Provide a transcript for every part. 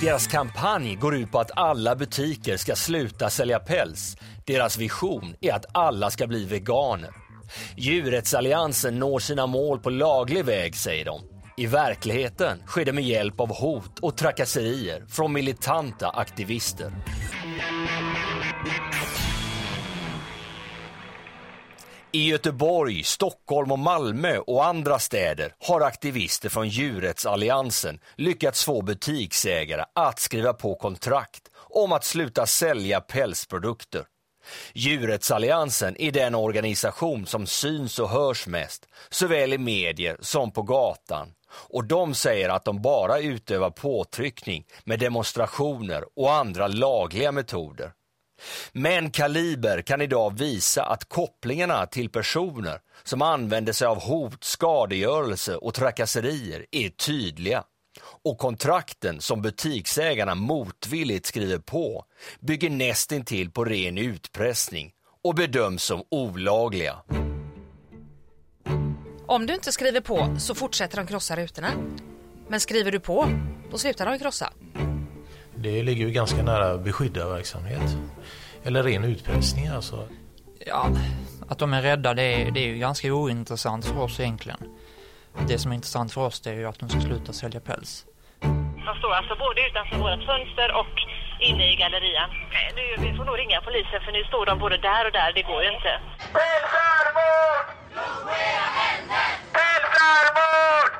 Deras kampanj går ut på att alla butiker ska sluta sälja päls. Deras vision är att alla ska bli veganer. Djurrättsalliansen når sina mål på laglig väg, säger de. I verkligheten sker det med hjälp av hot och trakasserier från militanta aktivister. I Göteborg, Stockholm och Malmö och andra städer har aktivister från Djurrättsalliansen lyckats få butiksägare att skriva på kontrakt om att sluta sälja pälsprodukter. Djurrättsalliansen är den organisation som syns och hörs mest, såväl i medier som på gatan. Och de säger att de bara utövar påtryckning med demonstrationer och andra lagliga metoder. Men Kaliber kan idag visa att kopplingarna till personer som använder sig av hot, skadegörelse och trakasserier är tydliga. Och kontrakten som butiksägarna motvilligt skriver på bygger nästintill på ren utpressning och bedöms som olagliga. Om du inte skriver på så fortsätter de krossa rutorna. Men skriver du på, då slutar de krossa. Det ligger ju ganska nära beskyddad verksamhet. Eller ren utpressning alltså. Ja, att de är rädda det är, det är ju ganska ointressant för oss egentligen. Det som är intressant för oss det är ju att de ska sluta sälja päls. De står alltså både utanför vårt fönster och inne i gallerian. Nu, vi får nog ringa polisen för nu står de både där och där, det går ju inte. Pälsarmord! Pälsarmord!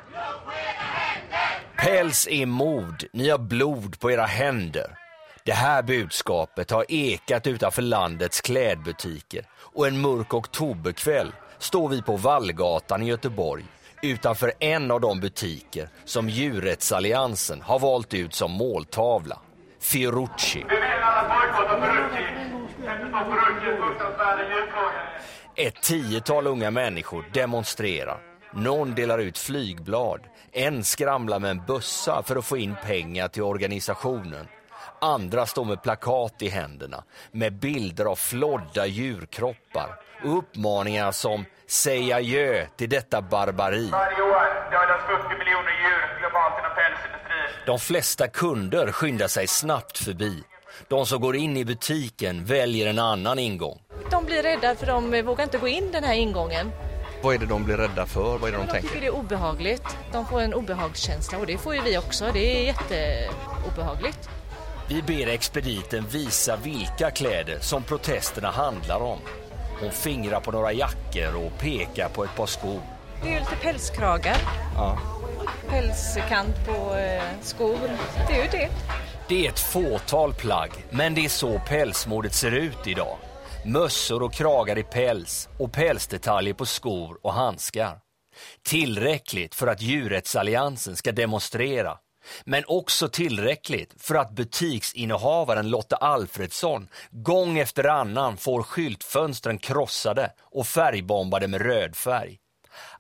Päls är mord, ni har blod på era händer. Det här budskapet har ekat utanför landets klädbutiker och en mörk oktoberkväll står vi på Vallgatan i Göteborg utanför en av de butiker som Djurrättsalliansen har valt ut som måltavla, Fiorucci. Ett tiotal unga människor demonstrerar. Någon delar ut flygblad, en skramlar med en bössa för att få in pengar till organisationen. Andra står med plakat i händerna med bilder av flodda djurkroppar och uppmaningar som “Säg adjö till detta barbari”. Varje år dödas 40 miljoner djur globalt inom pälsindustrin. De flesta kunder skyndar sig snabbt förbi. De som går in i butiken väljer en annan ingång. De blir rädda för de vågar inte gå in den här ingången. Vad är det de blir rädda för? Vad är det de De tänker? tycker det är obehagligt. De får en obehagskänsla och det får ju vi också. Det är jätteobehagligt. Vi ber expediten visa vilka kläder som protesterna handlar om. Hon fingrar på några jackor och pekar på ett par skor. Det är ju lite pälskragar, Ja. pälskant på eh, skor. Det är ju det. Det är ett fåtal plagg, men det är så pälsmodet ser ut idag. Mössor och kragar i päls och pälsdetaljer på skor och handskar. Tillräckligt för att Djurrättsalliansen ska demonstrera. Men också tillräckligt för att butiksinnehavaren Lotta Alfredsson gång efter annan får skyltfönstren krossade och färgbombade med röd färg.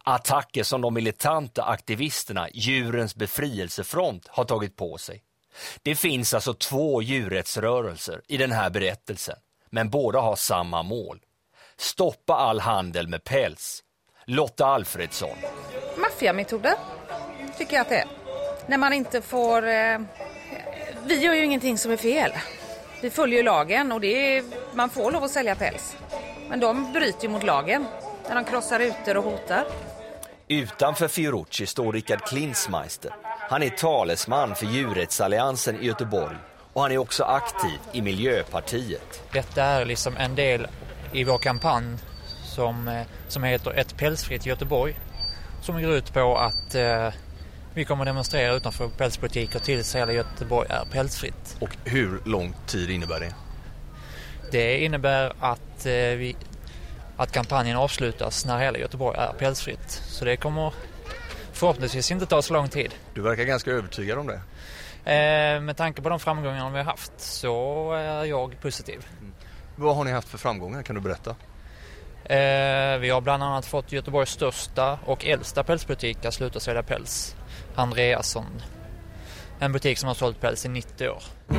Attacker som de militanta aktivisterna Djurens befrielsefront har tagit på sig. Det finns alltså två djurrättsrörelser i den här berättelsen, men båda har samma mål. Stoppa all handel med päls. Lotta Alfredsson. Maffiametoder, tycker jag att det är. När man inte får... Eh, vi gör ju ingenting som är fel. Vi följer ju lagen och det är, man får lov att sälja päls. Men de bryter ju mot lagen när de krossar rutor och hotar. Utanför Fiorucci står Richard Klinsmeister. Han är talesman för Djurrättsalliansen i Göteborg och han är också aktiv i Miljöpartiet. Detta är liksom en del i vår kampanj som, eh, som heter Ett pälsfritt Göteborg. Som går ut på att eh, vi kommer demonstrera utanför pälsbutiker tills hela Göteborg är pälsfritt. Och hur lång tid innebär det? Det innebär att, eh, vi, att kampanjen avslutas när hela Göteborg är pälsfritt. Så det kommer förhoppningsvis inte ta så lång tid. Du verkar ganska övertygad om det. Eh, med tanke på de framgångar vi har haft så är jag positiv. Vad har ni haft för framgångar? Kan du berätta? Eh, vi har bland annat fått Göteborgs största och äldsta pälsbutik att sluta sälja päls. Andreasson. En butik som har sålt päls i 90 år. Vi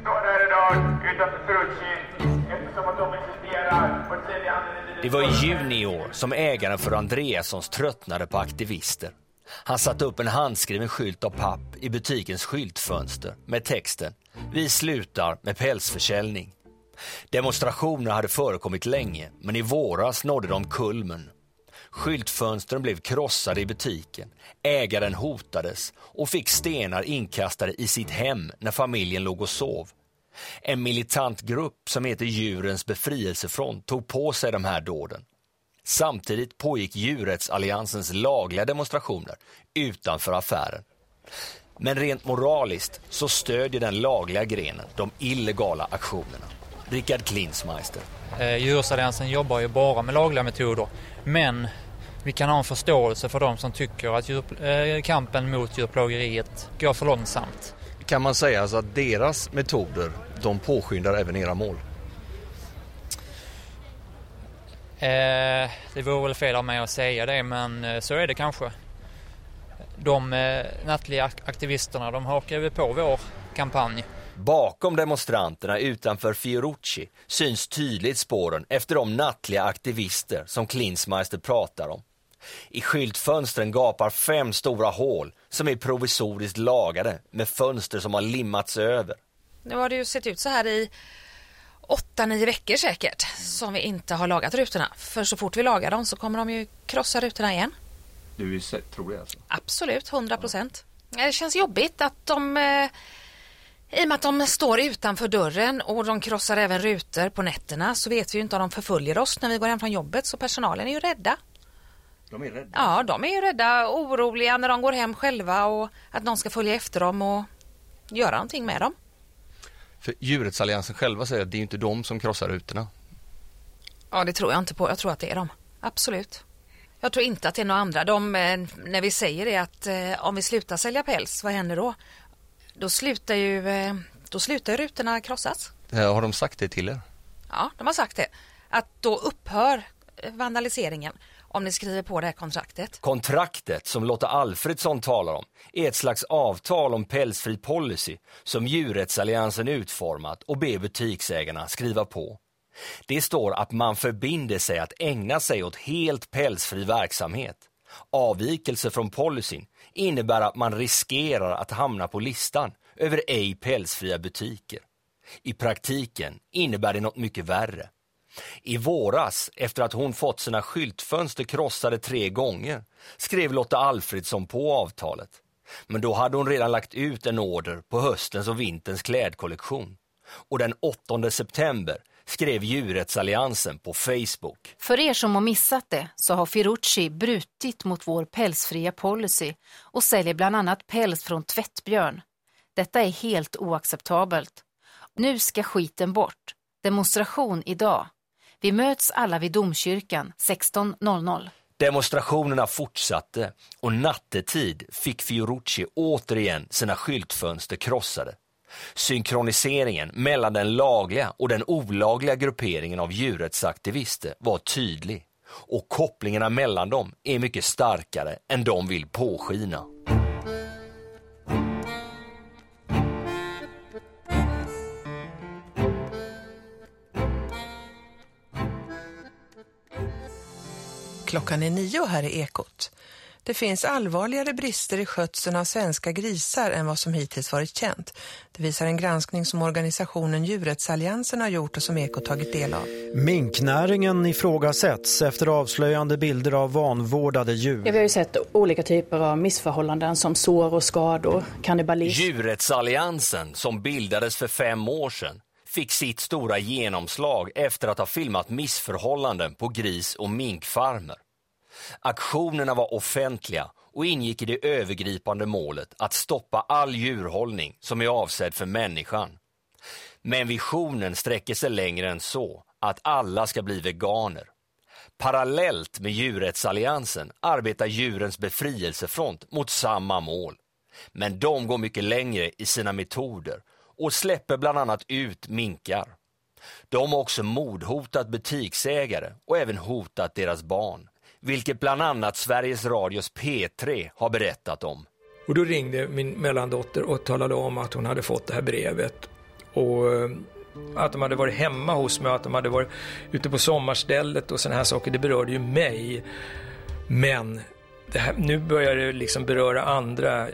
står här idag utanför Ferrucci eftersom att de insisterar på att sälja Det var i juni i år som ägaren för Andreassons tröttnade på aktivister. Han satte upp en handskriven skylt av papp i butikens skyltfönster med texten Vi slutar med pälsförsäljning. Demonstrationer hade förekommit länge, men i våras nådde de kulmen. Skyltfönstren blev krossade i butiken, ägaren hotades och fick stenar inkastade i sitt hem när familjen låg och sov. En militant grupp som heter Djurens befrielsefront tog på sig de här dåden. Samtidigt pågick Djurrättsalliansens lagliga demonstrationer utanför affären. Men rent moraliskt så stödjer den lagliga grenen de illegala aktionerna. Richard Klinsmeister. Eh, Djurrättsalliansen jobbar ju bara med lagliga metoder. Men vi kan ha en förståelse för de som tycker att djur, eh, kampen mot djurplågeriet går för långsamt. Kan man säga alltså att deras metoder, de påskyndar även era mål? Eh, det vore väl fel av mig att säga det men eh, så är det kanske. De eh, nattliga ak- aktivisterna de hakar ju på vår kampanj. Bakom demonstranterna utanför Fiorucci syns tydligt spåren efter de nattliga aktivister som Klinsmeister pratar om. I skyltfönstren gapar fem stora hål som är provisoriskt lagade med fönster som har limmats över. Nu har det ju sett ut så här i åtta, nio veckor säkert som vi inte har lagat rutorna. För så fort vi lagar dem så kommer de ju krossa rutorna igen. Du tror det alltså? Absolut, 100 procent. Det känns jobbigt att de eh, i och med att de står utanför dörren och de krossar även rutor på nätterna så vet vi ju inte om de förföljer oss när vi går hem från jobbet så personalen är ju rädda. De är rädda. Ja, de är ju rädda, oroliga när de går hem själva och att någon ska följa efter dem och göra någonting med dem. För Djurrättsalliansen själva säger att det är inte de som krossar rutorna. Ja, det tror jag inte på. Jag tror att det är de. Absolut. Jag tror inte att det är några andra. De, eh, när vi säger det att eh, om vi slutar sälja päls, vad händer då? Då slutar ju, eh, då slutar rutorna krossas. Eh, Har de sagt det till er? Ja, de har sagt det. Att då upphör eh, vandaliseringen om ni skriver på det här kontraktet. Kontraktet som Lotta Alfredsson talar om är ett slags avtal om pälsfri policy som Djurrättsalliansen utformat och ber butiksägarna skriva på. Det står att man förbinder sig att ägna sig åt helt pälsfri verksamhet. Avvikelse från policyn innebär att man riskerar att hamna på listan över ej pälsfria butiker. I praktiken innebär det något mycket värre. I våras, efter att hon fått sina skyltfönster krossade tre gånger, skrev Lotta Alfredsson på avtalet. Men då hade hon redan lagt ut en order på höstens och vinterns klädkollektion. Och den 8 september skrev Djurrättsalliansen på Facebook. För er som har missat det så har Ferrucci brutit mot vår pälsfria policy och säljer bland annat päls från tvättbjörn. Detta är helt oacceptabelt. Nu ska skiten bort. Demonstration idag. Vi möts alla vid domkyrkan 16.00. Demonstrationerna fortsatte och nattetid fick Fiorucci återigen sina skyltfönster krossade. Synkroniseringen mellan den lagliga och den olagliga grupperingen av djurrättsaktivister var tydlig och kopplingarna mellan dem är mycket starkare än de vill påskina. Klockan är nio här i Ekot. Det finns allvarligare brister i skötseln av svenska grisar än vad som hittills varit känt. Det visar en granskning som organisationen Djurrättsalliansen har gjort och som Ekot tagit del av. Minknäringen ifrågasätts efter avslöjande bilder av vanvårdade djur. Ja, vi har ju sett olika typer av missförhållanden som sår och skador, kannibalism. Djurrättsalliansen som bildades för fem år sedan fick sitt stora genomslag efter att ha filmat missförhållanden på gris- och minkfarmer. Aktionerna var offentliga och ingick i det övergripande målet att stoppa all djurhållning som är avsedd för människan. Men visionen sträcker sig längre än så, att alla ska bli veganer. Parallellt med Djurrättsalliansen arbetar Djurens befrielsefront mot samma mål. Men de går mycket längre i sina metoder och släpper bland annat ut minkar. De har också mordhotat butiksägare och även hotat deras barn, vilket bland annat Sveriges Radios P3 har berättat om. Och då ringde min mellandotter och talade om att hon hade fått det här brevet och eh, att de hade varit hemma hos mig, att de hade varit ute på sommarstället och sådana här saker. Det berörde ju mig. Men här, nu börjar det liksom beröra andra.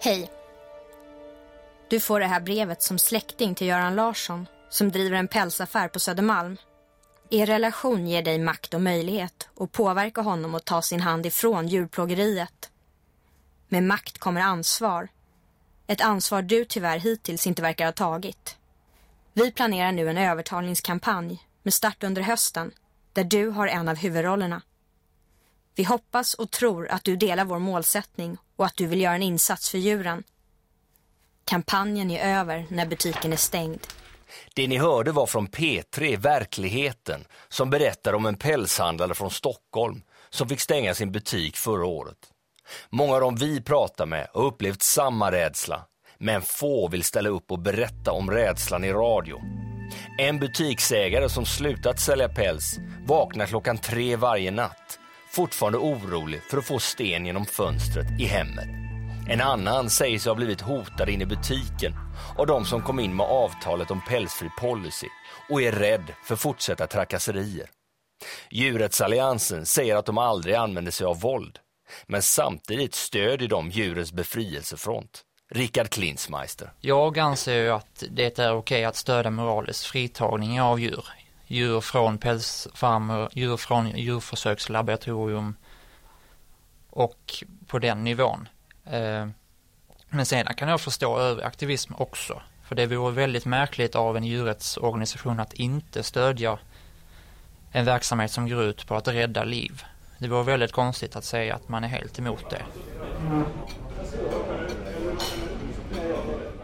Hej. Du får det här brevet som släkting till Göran Larsson som driver en pälsaffär på Södermalm. Er relation ger dig makt och möjlighet att påverka honom att ta sin hand ifrån djurplågeriet. Med makt kommer ansvar. Ett ansvar du tyvärr hittills inte verkar ha tagit. Vi planerar nu en övertalningskampanj med start under hösten där du har en av huvudrollerna. Vi hoppas och tror att du delar vår målsättning och att du vill göra en insats för djuren. Kampanjen är över när butiken är stängd. Det ni hörde var från P3 Verkligheten som berättar om en pälshandlare från Stockholm som fick stänga sin butik förra året. Många av dem vi pratar med har upplevt samma rädsla, men få vill ställa upp och berätta om rädslan i radio. En butiksägare som slutat sälja päls vaknar klockan tre varje natt, fortfarande orolig för att få sten genom fönstret i hemmet. En annan säger sig ha blivit hotad in i butiken av de som kom in med avtalet om pälsfri policy och är rädd för fortsatta trakasserier. Djurrättsalliansen säger att de aldrig använder sig av våld, men samtidigt stödjer de djurens befrielsefront. Rickard Klinsmeister. Jag anser ju att det är okej att stödja moralisk fritagning av djur. Djur från pälsfarmer, djur från djurförsökslaboratorium och på den nivån. Eh, men sedan kan jag förstå övrig aktivism också. För det vore väldigt märkligt av en djurrättsorganisation att inte stödja en verksamhet som går ut på att rädda liv. Det vore väldigt konstigt att säga att man är helt emot det.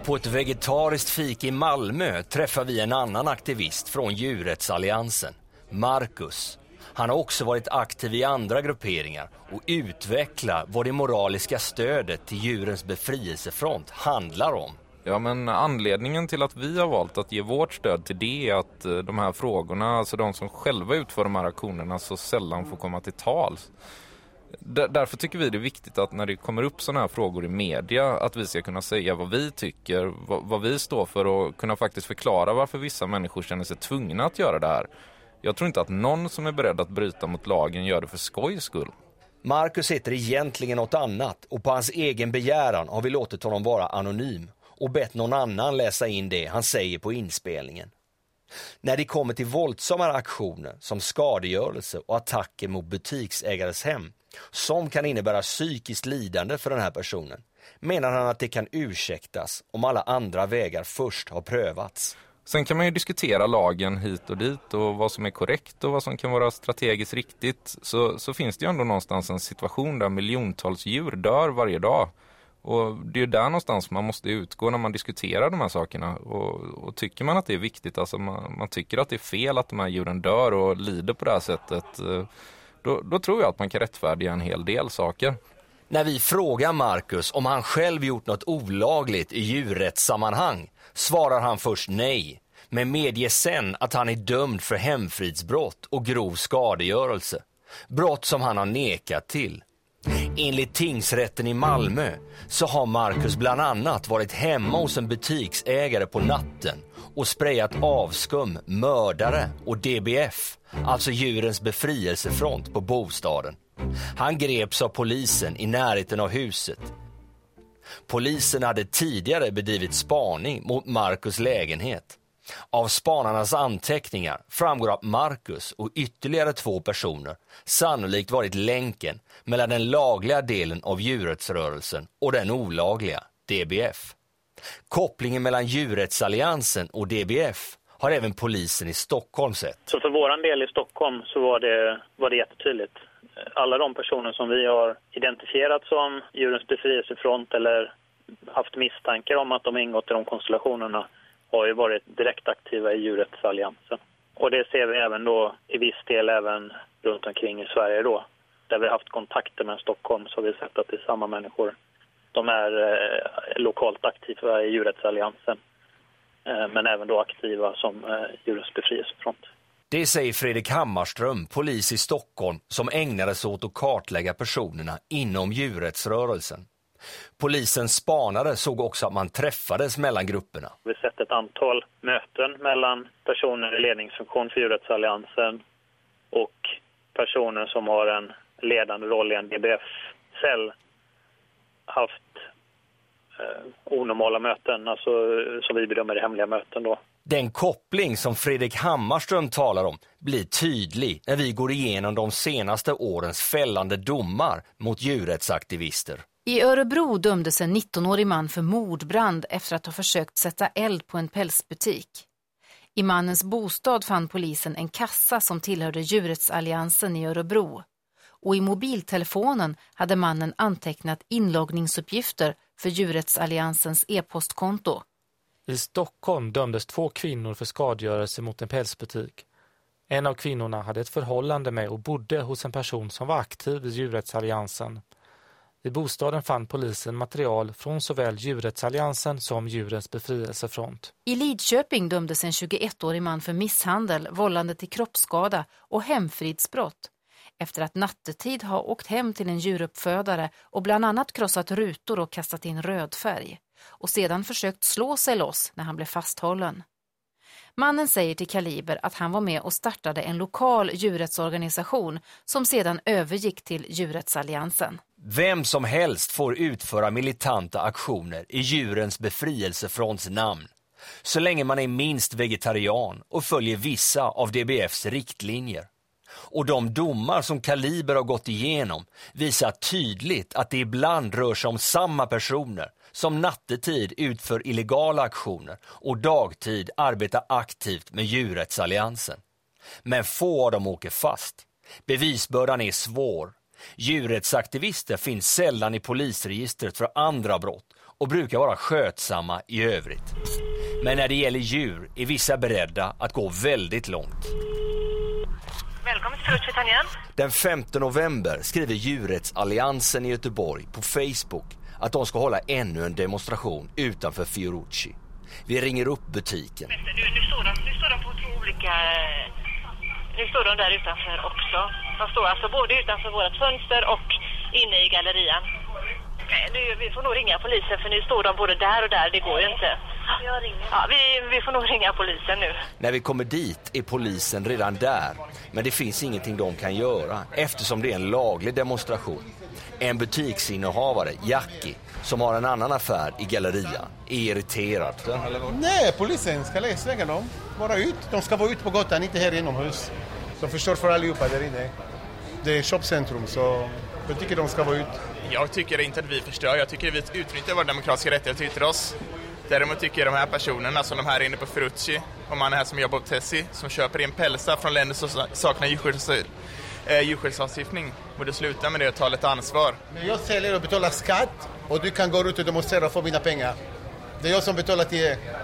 På ett vegetariskt fik i Malmö träffar vi en annan aktivist från Djurrättsalliansen, Marcus. Han har också varit aktiv i andra grupperingar och utvecklar vad det moraliska stödet till djurens befrielsefront handlar om. Ja, men anledningen till att vi har valt att ge vårt stöd till det är att eh, de här frågorna, alltså de som själva utför de här aktionerna, så sällan får komma till tals. Därför tycker vi det är viktigt att när det kommer upp sådana här frågor i media att vi ska kunna säga vad vi tycker, vad, vi står för och kunna faktiskt förklara varför vissa människor känner sig tvungna att göra det här. Jag tror inte att någon som är beredd att bryta mot lagen gör det för skojs skull. Marcus heter egentligen något annat och på hans egen begäran har vi låtit honom vara anonym och bett någon annan läsa in det han säger på inspelningen. När det kommer till våldsamma aktioner som skadegörelse och attacker mot butiksägares hem som kan innebära psykiskt lidande för den här personen menar han att det kan ursäktas om alla andra vägar först har prövats. Sen kan man ju diskutera lagen hit och dit och vad som är korrekt och vad som kan vara strategiskt riktigt. Så, så finns det ju ändå någonstans en situation där miljontals djur dör varje dag. Och det är ju där någonstans man måste utgå när man diskuterar de här sakerna. Och, och tycker man att det är viktigt, alltså man, man, tycker att det är fel att de här djuren dör och lider på det här sättet. Eh, då, då tror jag att man kan rättfärdiga en hel del saker. När vi frågar Marcus om han själv gjort något olagligt i djurrättssammanhang svarar han först nej, men medger sen att han är dömd för hemfridsbrott och grov skadegörelse. Brott som han har nekat till. Enligt tingsrätten i Malmö så har Marcus bland annat varit hemma hos en butiksägare på natten och sprayat avskum, mördare och DBF, alltså djurens befrielsefront på bostaden. Han greps av polisen i närheten av huset. Polisen hade tidigare bedrivit spaning mot Marcus lägenhet. Av spanarnas anteckningar framgår att Marcus och ytterligare två personer sannolikt varit länken mellan den lagliga delen av djurrättsrörelsen och den olagliga, DBF. Kopplingen mellan djurrättsalliansen och DBF har även polisen i Stockholm sett. Så för våran del i Stockholm så var det, var det jättetydligt. Alla de personer som vi har identifierat som djurens befrielsefront eller haft misstankar om att de ingått i de konstellationerna har ju varit direkt aktiva i djurrättsalliansen. Och det ser vi även då i viss del även runt omkring i Sverige då. Där vi har haft kontakter med Stockholm så har vi sett att det är samma människor De är eh, lokalt aktiva i Djurrättsalliansen, eh, men även då aktiva som eh, Djurens befrielsefront. Det säger Fredrik Hammarström, polis i Stockholm, som ägnade sig åt att kartlägga personerna inom djurrättsrörelsen. Polisens spanare såg också att man träffades mellan grupperna. Vi har sett ett antal möten mellan personer i ledningsfunktion för Djurrättsalliansen och personer som har en ledande roll i en DBF-cell haft eh, onormala möten, alltså som vi bedömer det hemliga möten då. Den koppling som Fredrik Hammarström talar om blir tydlig när vi går igenom de senaste årens fällande domar mot djurrättsaktivister. I Örebro dömdes en 19-årig man för mordbrand efter att ha försökt sätta eld på en pälsbutik. I mannens bostad fann polisen en kassa som tillhörde Djurrättsalliansen i Örebro. Och i mobiltelefonen hade mannen antecknat inloggningsuppgifter för Djurrättsalliansens e-postkonto. I Stockholm dömdes två kvinnor för skadegörelse mot en pälsbutik. En av kvinnorna hade ett förhållande med och bodde hos en person som var aktiv i Djurrättsalliansen. I bostaden fann polisen material från såväl Djurrättsalliansen som Djurens befrielsefront. I Lidköping dömdes en 21-årig man för misshandel, vållande till kroppsskada och hemfridsbrott efter att nattetid ha åkt hem till en djuruppfödare och bland annat krossat rutor och kastat in rödfärg och sedan försökt slå sig loss när han blev fasthållen. Mannen säger till Kaliber att han var med och startade en lokal djurrättsorganisation som sedan övergick till Djurrättsalliansen. Vem som helst får utföra militanta aktioner i djurens befrielsefronts namn. Så länge man är minst vegetarian och följer vissa av DBFs riktlinjer. Och de domar som Kaliber har gått igenom visar tydligt att det ibland rör sig om samma personer som nattetid utför illegala aktioner och dagtid arbetar aktivt med djurrättsalliansen. Men få av dem åker fast. Bevisbördan är svår. Djurrättsaktivister finns sällan i polisregistret för andra brott och brukar vara skötsamma i övrigt. Men när det gäller djur är vissa beredda att gå väldigt långt. Välkommen till Fruktbritannia. Den 5 november skriver Djurrättsalliansen i Göteborg på Facebook att de ska hålla ännu en demonstration utanför Fiorucci. Vi ringer upp butiken. Nu, nu, står de, nu står de på två olika... Nu står de där utanför också. De står alltså både utanför vårt fönster och inne i gallerian. Nu, vi får nog ringa polisen för nu står de både där och där. Det går ju inte. Ja, vi, vi får nog ringa polisen nu. När vi kommer dit är polisen redan där. Men det finns ingenting de kan göra eftersom det är en laglig demonstration. En butiksinnehavare, Jackie, som har en annan affär i gallerian, är irriterad. Nej, polisen ska läsa dem. Bara ut. De ska vara ute på gatan, inte här inomhus. De förstör för allihopa där inne. Det är köpcentrum, så jag tycker de ska vara ut. Jag tycker inte att vi förstör. Jag tycker att vi utnyttjar våra demokratiska rättigheter att yttra oss. Däremot tycker jag de här personerna, som de här inne på Ferrucci och man här som jobbar på Tessie, som köper in pälsar från länder som saknar djurskydds, eh, djurskyddslagstiftning, borde sluta med det och ta lite ansvar. Men jag säljer och betalar skatt och du kan gå ut och demonstrera och få mina pengar. Det är jag som betalar till er. Jag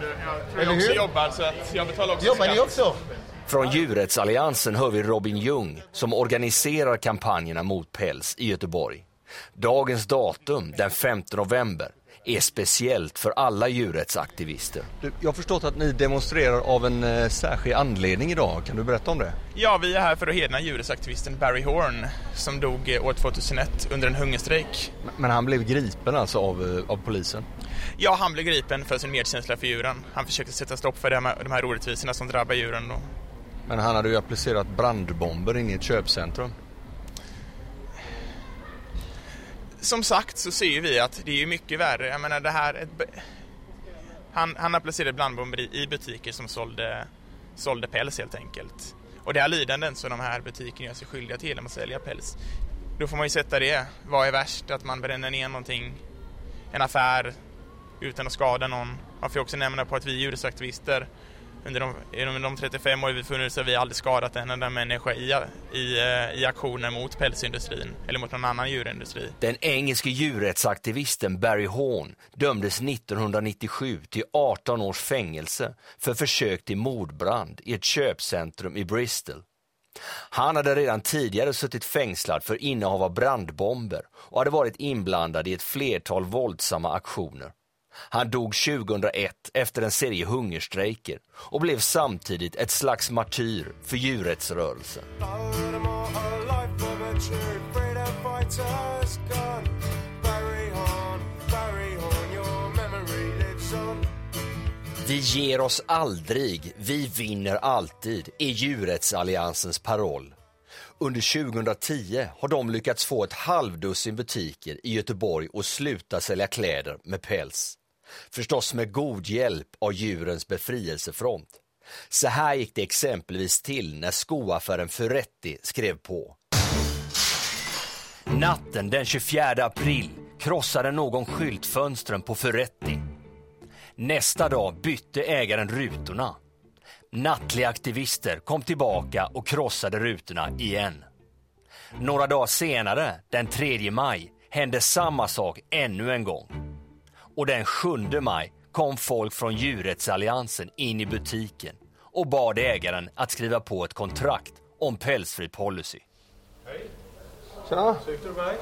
tror jag också jobbar, så att jag betalar också Jobbar skatt. ni också? Från Djurrättsalliansen hör vi Robin Ljung som organiserar kampanjerna mot päls i Göteborg. Dagens datum, den 5 november, är speciellt för alla djurrättsaktivister. Du, jag har förstått att ni demonstrerar av en eh, särskild anledning idag. Kan du berätta om det? Ja, vi är här för att hedra djurrättsaktivisten Barry Horn som dog eh, år 2001 under en hungerstrejk. Men han blev gripen alltså av, eh, av polisen? Ja, han blev gripen för sin medkänsla för djuren. Han försökte sätta stopp för de här, de här orättvisorna som drabbar djuren. Då. Men han hade ju applicerat brandbomber inne i ett köpcentrum. Som sagt så ser vi att det är mycket värre. Jag menar det här... Ett, han, han applicerade blandbomber i, i butiker som sålde, sålde päls helt enkelt. Och det är lidanden som de här butikerna gör sig skyldiga till när man säljer päls. Då får man ju sätta det. Vad är värst? Att man bränner ner någonting, en affär, utan att skada någon. Man får också nämna på att vi djurrättsaktivister under de, under de 35 år vi funnits har vi aldrig skadat en enda människa i, i, eh, i aktioner mot pälsindustrin eller mot någon annan djurindustri. Den engelske djurrättsaktivisten Barry Horn dömdes 1997 till 18 års fängelse för försök till mordbrand i ett köpcentrum i Bristol. Han hade redan tidigare suttit fängslad för innehav av brandbomber och hade varit inblandad i ett flertal våldsamma aktioner. Han dog 2001 efter en serie hungerstrejker och blev samtidigt ett slags martyr för djurrättsrörelsen. Vi ger oss aldrig, vi vinner alltid, är djurrättsalliansens paroll. Under 2010 har de lyckats få ett halvdussin butiker i Göteborg att sluta sälja kläder med päls. Förstås med god hjälp av djurens befrielsefront. Så här gick det exempelvis till när skoaffären Furetti skrev på. Natten den 24 april krossade någon skyltfönstren på Furetti. Nästa dag bytte ägaren rutorna. Nattliga aktivister kom tillbaka och krossade rutorna igen. Några dagar senare, den 3 maj, hände samma sak ännu en gång. Och den 7 maj kom folk från Djurrättsalliansen in i butiken och bad ägaren att skriva på ett kontrakt om pälsfri policy. Tjena! Sökte du mig?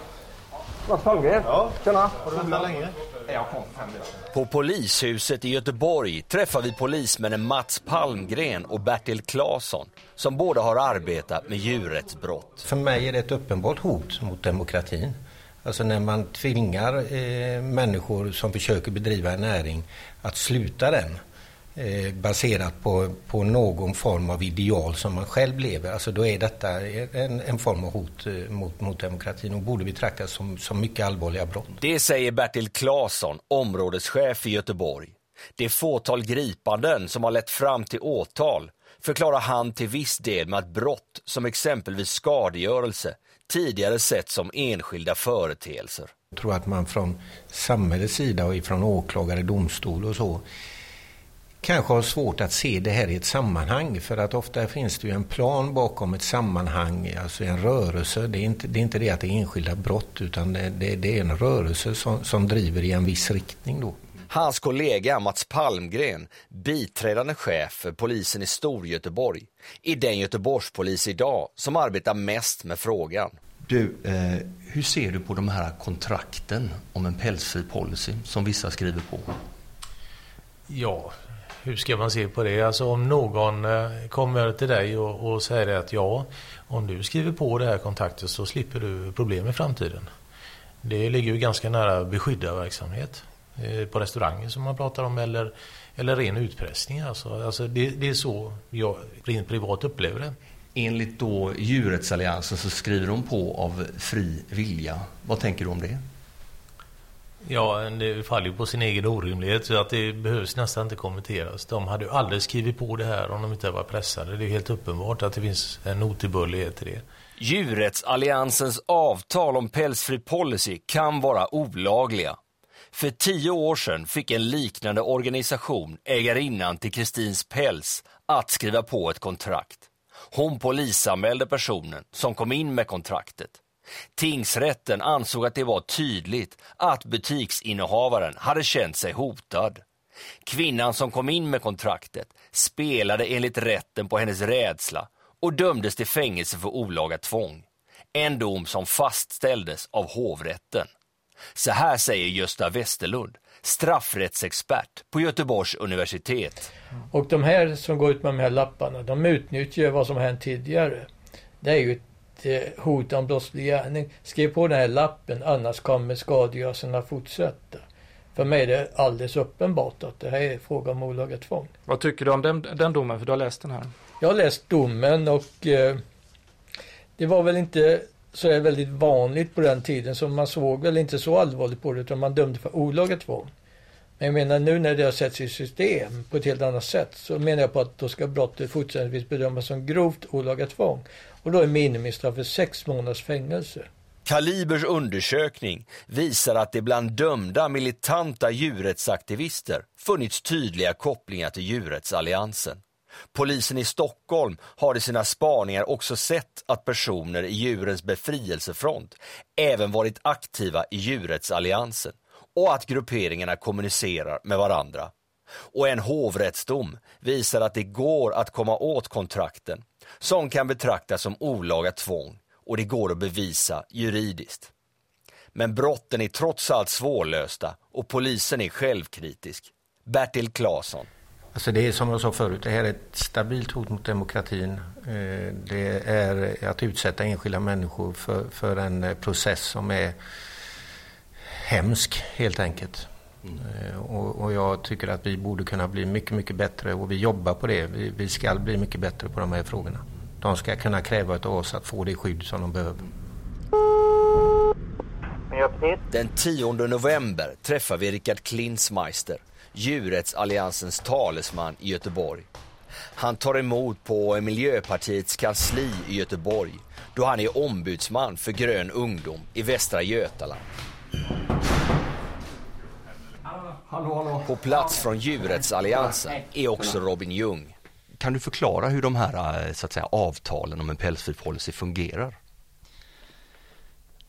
Mats Palmgren? Ja. Tjena! Har du väntat länge? Jag kom fem minuter. På polishuset i Göteborg träffar vi polismännen Mats Palmgren och Bertil Claesson som båda har arbetat med djurrättsbrott. För mig är det ett uppenbart hot mot demokratin. Alltså när man tvingar eh, människor som försöker bedriva en näring att sluta den eh, baserat på, på någon form av ideal som man själv lever. Alltså då är detta en, en form av hot eh, mot, mot demokratin och borde betraktas som, som mycket allvarliga brott. Det säger Bertil Claesson, områdeschef i Göteborg. Det fåtal gripanden som har lett fram till åtal förklarar han till viss del med att brott som exempelvis skadegörelse tidigare sett som enskilda företeelser. Jag tror att man från samhällets sida och från åklagare, domstol och så kanske har svårt att se det här i ett sammanhang för att ofta finns det ju en plan bakom ett sammanhang, alltså en rörelse. Det är inte det, är inte det att det är enskilda brott utan det, det, det är en rörelse som, som driver i en viss riktning då. Hans kollega Mats Palmgren, biträdande chef för polisen i Storgöteborg, är den Göteborgspolis idag som arbetar mest med frågan. Du, eh, hur ser du på de här kontrakten om en pälsfri policy som vissa skriver på? Ja, hur ska man se på det? Alltså om någon eh, kommer till dig och, och säger att ja, om du skriver på det här kontraktet så slipper du problem i framtiden. Det ligger ju ganska nära beskyddarverksamhet verksamhet på restauranger som man pratar om eller, eller ren utpressning. Alltså, alltså det, det är så jag rent privat upplever det. Enligt då djurrättsalliansen så skriver de på av fri vilja. Vad tänker du om det? Ja, det faller ju på sin egen orimlighet så att det behövs nästan inte kommenteras. De hade ju aldrig skrivit på det här om de inte var pressade. Det är helt uppenbart att det finns en otillbörlighet i det. Djurrättsalliansens avtal om pälsfri policy kan vara olagliga. För tio år sedan fick en liknande organisation, ägarinnan till Kristins päls, att skriva på ett kontrakt. Hon polisanmälde personen som kom in med kontraktet. Tingsrätten ansåg att det var tydligt att butiksinnehavaren hade känt sig hotad. Kvinnan som kom in med kontraktet spelade enligt rätten på hennes rädsla och dömdes till fängelse för olaga tvång. En dom som fastställdes av hovrätten. Så här säger Gösta Westerlund, straffrättsexpert på Göteborgs universitet. Och de här som går ut med de här lapparna, de utnyttjar vad som hänt tidigare. Det är ju ett eh, hot om brottslig gärning. Skriv på den här lappen, annars kommer skadegörelserna fortsätta. För mig är det alldeles uppenbart att det här är fråga om olaga tvång. Vad tycker du om den, den domen? För du har läst den här. Jag har läst domen och eh, det var väl inte så är väldigt vanligt på den tiden så man såg väl inte så allvarligt på det utan man dömde för olaga tvång. Men jag menar nu när det har setts i system på ett helt annat sätt så menar jag på att då ska brottet fortsättningsvis bedömas som grovt olaga tvång. Och då är minimistraffet sex månaders fängelse. Kalibers undersökning visar att det bland dömda militanta djurrättsaktivister funnits tydliga kopplingar till djurrättsalliansen. Polisen i Stockholm har i sina spaningar också sett att personer i djurens befrielsefront även varit aktiva i djurrättsalliansen och att grupperingarna kommunicerar med varandra. Och en hovrättsdom visar att det går att komma åt kontrakten som kan betraktas som olaga tvång och det går att bevisa juridiskt. Men brotten är trots allt svårlösta och polisen är självkritisk. Bertil Claesson. Alltså det är som jag sa förut, det här är ett stabilt hot mot demokratin. Eh, det är att utsätta enskilda människor för, för en eh, process som är hemsk helt enkelt. Mm. Och, och, jag tycker att vi borde kunna bli mycket, mycket bättre och vi jobbar på det. Vi, vi ska bli mycket bättre på de här frågorna. De ska kunna kräva av oss att få det skydd som de behöver. Den 10 november träffar vi Richard Klinsmeister, djurrättsalliansens talesman i Göteborg. Han tar emot på Miljöpartiets kansli i Göteborg då han är ombudsman för grön ungdom i Västra Götaland. Hallå, hallå. På plats från djurrättsalliansen är också Robin Ljung. Kan du förklara hur de här eh, så att säga, avtalen om en pälsfri policy fungerar?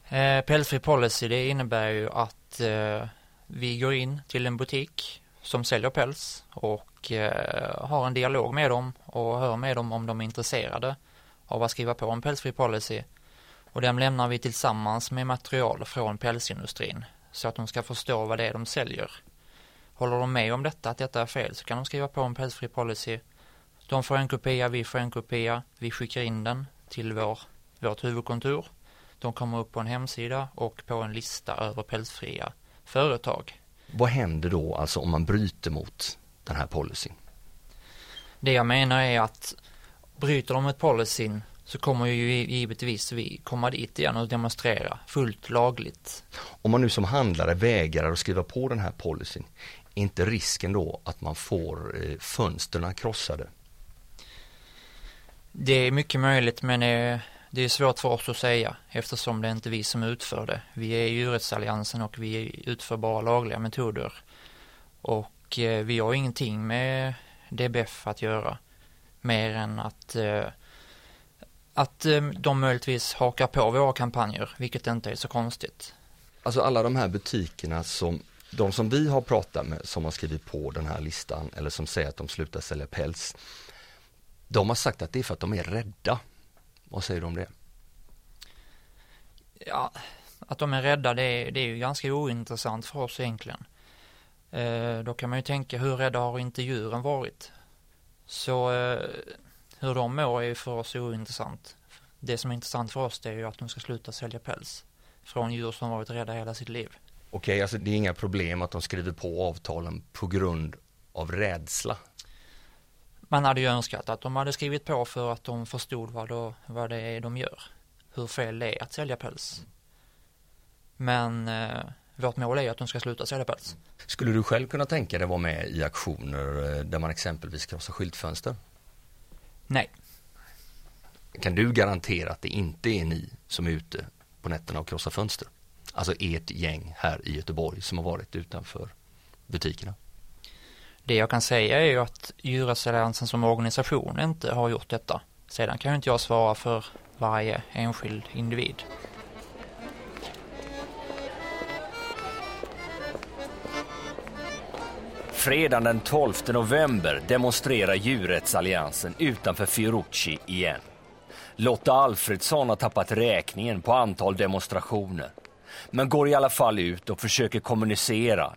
Eh, pälsfri policy det innebär ju att eh, vi går in till en butik som säljer päls och eh, har en dialog med dem och hör med dem om de är intresserade av att skriva på en pälsfri policy. Och den lämnar vi tillsammans med material från pälsindustrin så att de ska förstå vad det är de säljer. Håller de med om detta, att detta är fel, så kan de skriva på en pälsfri policy. De får en kopia, vi får en kopia, vi skickar in den till vår, vårt huvudkontor. De kommer upp på en hemsida och på en lista över pälsfria företag. Vad händer då alltså om man bryter mot den här policyn? Det jag menar är att bryter de mot policyn så kommer ju givetvis vi komma dit igen och demonstrera fullt lagligt. Om man nu som handlare vägrar att skriva på den här policyn, är inte risken då att man får eh, fönsterna krossade? Det är mycket möjligt men det är svårt för oss att säga eftersom det är inte vi som utför det. Vi är djurrättsalliansen och vi utför bara lagliga metoder. Och eh, vi har ingenting med DBF att göra. Mer än att, eh, att eh, de möjligtvis hakar på våra kampanjer, vilket inte är så konstigt. Alltså alla de här butikerna som de som vi har pratat med som har skrivit på den här listan eller som säger att de slutar sälja päls. De har sagt att det är för att de är rädda. Vad säger du om det? Ja, att de är rädda det är, det är ju ganska ointressant för oss egentligen. Eh, då kan man ju tänka hur rädda har inte djuren varit? Så eh, hur de mår är ju för oss ointressant. Det som är intressant för oss det är ju att de ska sluta sälja päls från djur som varit rädda hela sitt liv. Okej, alltså det är inga problem att de skriver på avtalen på grund av rädsla? Man hade ju önskat att de hade skrivit på för att de förstod vad, då, vad det är de gör. Hur fel det är att sälja päls. Men eh, vårt mål är att de ska sluta sälja päls. Skulle du själv kunna tänka dig vara med i aktioner eh, där man exempelvis krossar skyltfönster? Nej. Kan du garantera att det inte är ni som är ute på nätterna och krossar fönster? Alltså ert gäng här i Göteborg som har varit utanför butikerna. Det jag kan säga är ju att Djurrättsalliansen som organisation inte har gjort detta. Sedan kan ju inte jag svara för varje enskild individ. Fredagen den 12 november demonstrerar Djurrättsalliansen utanför Fiorucci igen. Lotta Alfredsson har tappat räkningen på antal demonstrationer men går i alla fall ut och försöker kommunicera.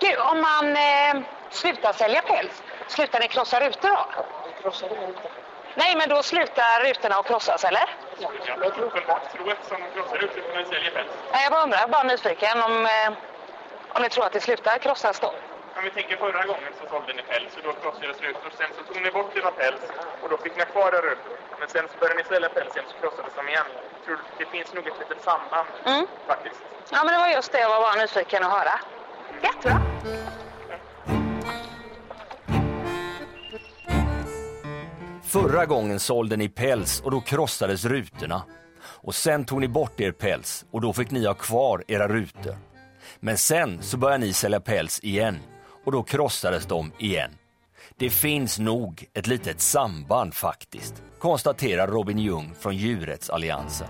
Du, om man eh, slutar sälja päls, slutar ni krossa rutor då? Krossar rutor? Nej, men då slutar rutorna att krossas, eller? Ja, jag tror eftersom de krossar rutor när ni säljer päls. Nej, jag bara undrar, bara nyfiken om, eh, om ni tror att det slutar krossas då? Om vi tänker förra gången så sålde ni päls och då krossades rutor. Sen så tog ni bort era päls och då fick ni kvar era rutor. Men sen så började ni sälja päls igen så krossades de igen. Jag tror det finns nog ett litet samband mm. faktiskt. Ja, men det var just det jag var bara nyfiken att höra. Jättebra. Förra gången sålde ni päls och då krossades rutorna. Och sen tog ni bort er päls och då fick ni ha kvar era rutor. Men sen så började ni sälja päls igen och då krossades de igen. Det finns nog ett litet samband faktiskt, konstaterar Robin Ljung från Djurrättsalliansen.